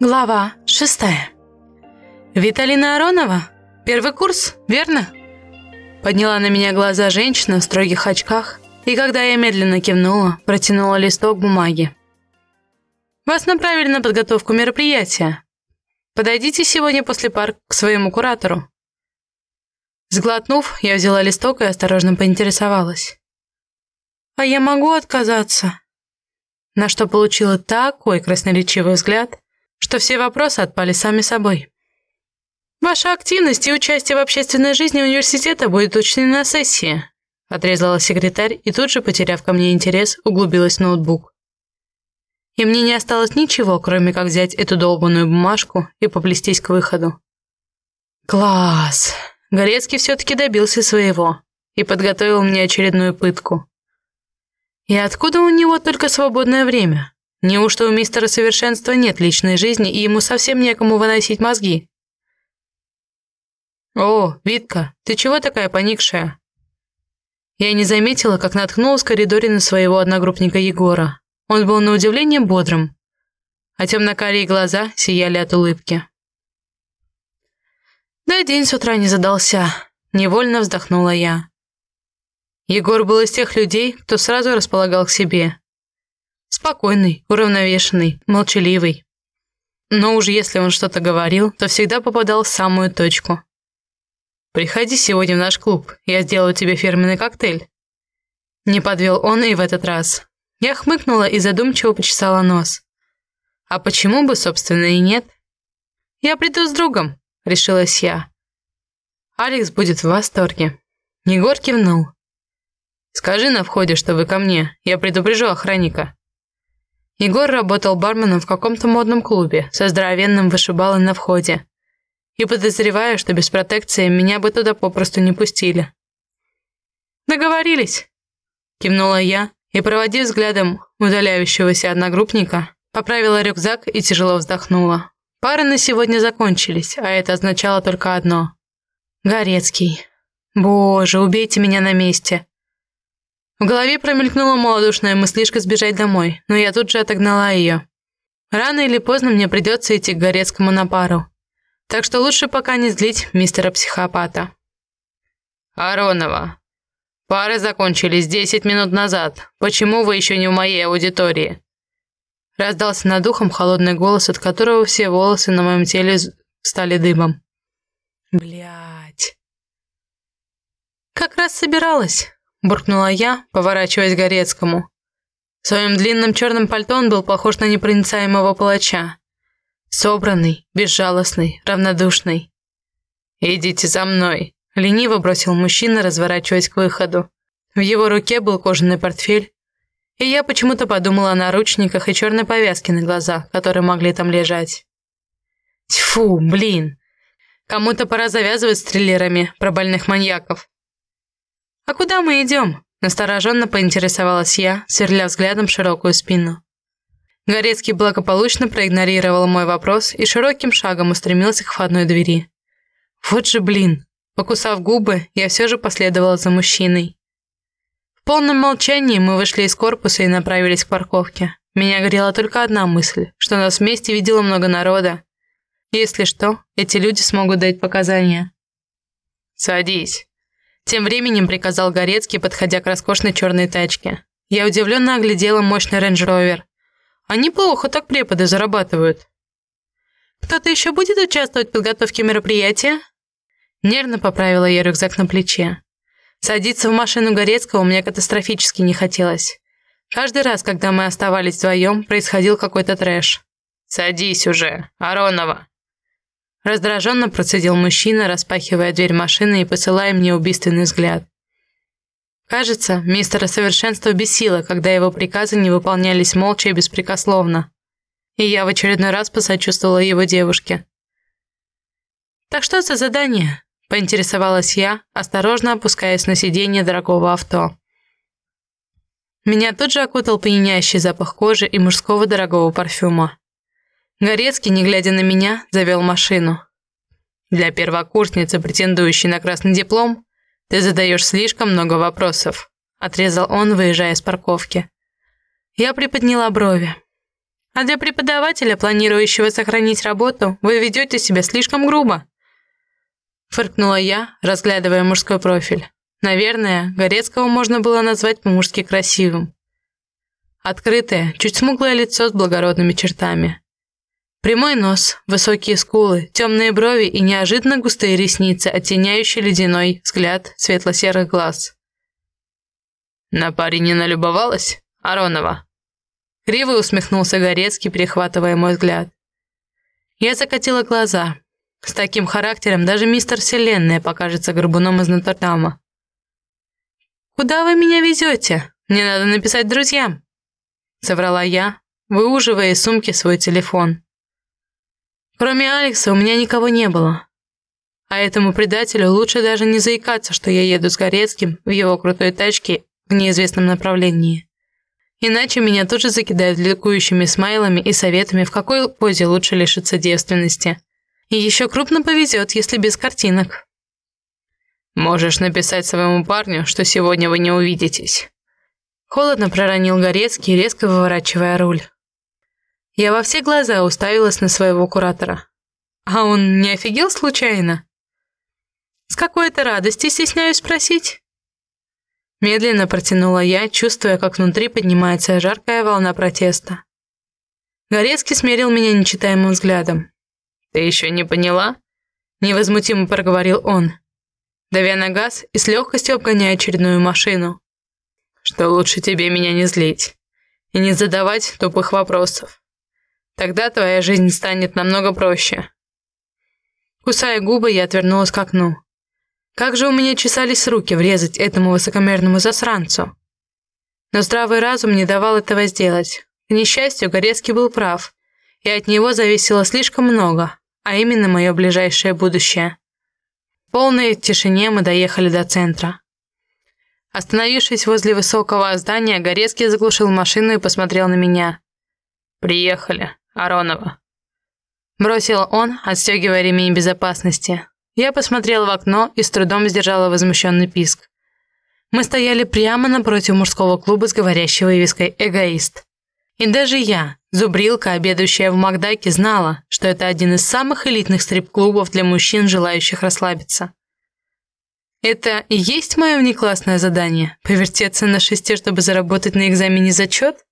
Глава шестая. «Виталина Аронова? Первый курс, верно?» Подняла на меня глаза женщина в строгих очках, и когда я медленно кивнула, протянула листок бумаги. «Вас направили на подготовку мероприятия. Подойдите сегодня после пар к своему куратору». Сглотнув, я взяла листок и осторожно поинтересовалась. «А я могу отказаться?» На что получила такой красноречивый взгляд, что все вопросы отпали сами собой. «Ваша активность и участие в общественной жизни университета будет учтены на сессии», отрезала секретарь и тут же, потеряв ко мне интерес, углубилась в ноутбук. И мне не осталось ничего, кроме как взять эту долбанную бумажку и поплестись к выходу. Класс! Горецкий все-таки добился своего и подготовил мне очередную пытку. И откуда у него только свободное время? Неужто у мистера Совершенства нет личной жизни, и ему совсем некому выносить мозги? «О, Витка, ты чего такая поникшая?» Я не заметила, как наткнулась в коридоре на своего одногруппника Егора. Он был на удивление бодрым, а темно-карие глаза сияли от улыбки. Да день с утра не задался, невольно вздохнула я. Егор был из тех людей, кто сразу располагал к себе, Спокойный, уравновешенный, молчаливый. Но уж если он что-то говорил, то всегда попадал в самую точку. «Приходи сегодня в наш клуб, я сделаю тебе фирменный коктейль». Не подвел он и в этот раз. Я хмыкнула и задумчиво почесала нос. А почему бы, собственно, и нет? «Я приду с другом», — решилась я. Алекс будет в восторге. Егор кивнул. «Скажи на входе, что вы ко мне, я предупрежу охранника». Егор работал барменом в каком-то модном клубе со здоровенным вышибалом на входе. И подозреваю, что без протекции меня бы туда попросту не пустили. «Договорились!» – кивнула я и, проводив взглядом удаляющегося одногруппника, поправила рюкзак и тяжело вздохнула. Пары на сегодня закончились, а это означало только одно. Горецкий. Боже, убейте меня на месте. В голове промелькнула малодушная мыслишка сбежать домой, но я тут же отогнала ее. Рано или поздно мне придется идти к Горецкому на пару. Так что лучше пока не злить мистера-психопата. «Аронова, пары закончились 10 минут назад. Почему вы еще не в моей аудитории?» Раздался над ухом холодный голос, от которого все волосы на моем теле стали дыбом. Блять. Как раз собиралась буркнула я, поворачиваясь к Горецкому. В своем длинном черном пальто он был похож на непроницаемого палача. Собранный, безжалостный, равнодушный. «Идите за мной», — лениво бросил мужчина, разворачиваясь к выходу. В его руке был кожаный портфель, и я почему-то подумала о наручниках и черной повязке на глазах, которые могли там лежать. Тьфу, блин. Кому-то пора завязывать с триллерами про больных маньяков. «А куда мы идем?» – настороженно поинтересовалась я, сверля взглядом широкую спину. Горецкий благополучно проигнорировал мой вопрос и широким шагом устремился к входной двери. Вот же блин! Покусав губы, я все же последовала за мужчиной. В полном молчании мы вышли из корпуса и направились к парковке. Меня грела только одна мысль, что нас вместе видело много народа. Если что, эти люди смогут дать показания. «Садись», тем временем приказал Горецкий, подходя к роскошной черной тачке. Я удивленно оглядела мощный рейндж-ровер. А неплохо так преподы зарабатывают. «Кто-то еще будет участвовать в подготовке мероприятия?» Нервно поправила я рюкзак на плече. Садиться в машину Горецкого мне катастрофически не хотелось. Каждый раз, когда мы оставались вдвоем, происходил какой-то трэш. «Садись уже, Аронова!» Раздраженно процедил мужчина, распахивая дверь машины и посылая мне убийственный взгляд. Кажется, мистера совершенства бесило, когда его приказы не выполнялись молча и беспрекословно. И я в очередной раз посочувствовала его девушке. «Так что за задание?» – поинтересовалась я, осторожно опускаясь на сиденье дорогого авто. Меня тут же окутал пьянящий запах кожи и мужского дорогого парфюма. Горецкий, не глядя на меня, завел машину. Для первокурсницы, претендующей на красный диплом, ты задаешь слишком много вопросов, отрезал он, выезжая с парковки. Я приподняла брови. А для преподавателя, планирующего сохранить работу, вы ведете себя слишком грубо. Фыркнула я, разглядывая мужской профиль. Наверное, Горецкого можно было назвать по-мужски красивым. Открытое, чуть смуглое лицо с благородными чертами. Прямой нос, высокие скулы, темные брови и неожиданно густые ресницы, оттеняющие ледяной взгляд светло-серых глаз. «На паре не налюбовалась, Аронова?» Криво усмехнулся Горецкий, перехватывая мой взгляд. Я закатила глаза. С таким характером даже мистер Вселенная покажется горбуном из Нотр-Дама. «Куда вы меня везете? Мне надо написать друзьям», — соврала я, выуживая из сумки свой телефон. Кроме Алекса у меня никого не было. А этому предателю лучше даже не заикаться, что я еду с Горецким в его крутой тачке в неизвестном направлении. Иначе меня тут же закидают ликующими смайлами и советами, в какой позе лучше лишиться девственности. И еще крупно повезет, если без картинок. «Можешь написать своему парню, что сегодня вы не увидитесь». Холодно проронил Горецкий, резко выворачивая руль. Я во все глаза уставилась на своего куратора. А он не офигел случайно? С какой-то радости стесняюсь спросить. Медленно протянула я, чувствуя, как внутри поднимается жаркая волна протеста. Горецкий смерил меня нечитаемым взглядом. «Ты еще не поняла?» Невозмутимо проговорил он, давя на газ и с легкостью обгоняя очередную машину. «Что лучше тебе меня не злить и не задавать тупых вопросов. Тогда твоя жизнь станет намного проще». Кусая губы, я отвернулась к окну. Как же у меня чесались руки врезать этому высокомерному засранцу. Но здравый разум не давал этого сделать. К несчастью, Горецкий был прав, и от него зависело слишком много, а именно мое ближайшее будущее. В полной тишине мы доехали до центра. Остановившись возле высокого здания, Горецкий заглушил машину и посмотрел на меня. «Приехали, Аронова», – бросил он, отстегивая ремень безопасности. Я посмотрела в окно и с трудом сдержала возмущенный писк. Мы стояли прямо напротив мужского клуба с говорящей вывеской «Эгоист». И даже я, зубрилка, обедающая в Макдаке, знала, что это один из самых элитных стрип-клубов для мужчин, желающих расслабиться. Это и есть мое внеклассное задание – повертеться на шесте, чтобы заработать на экзамене зачет?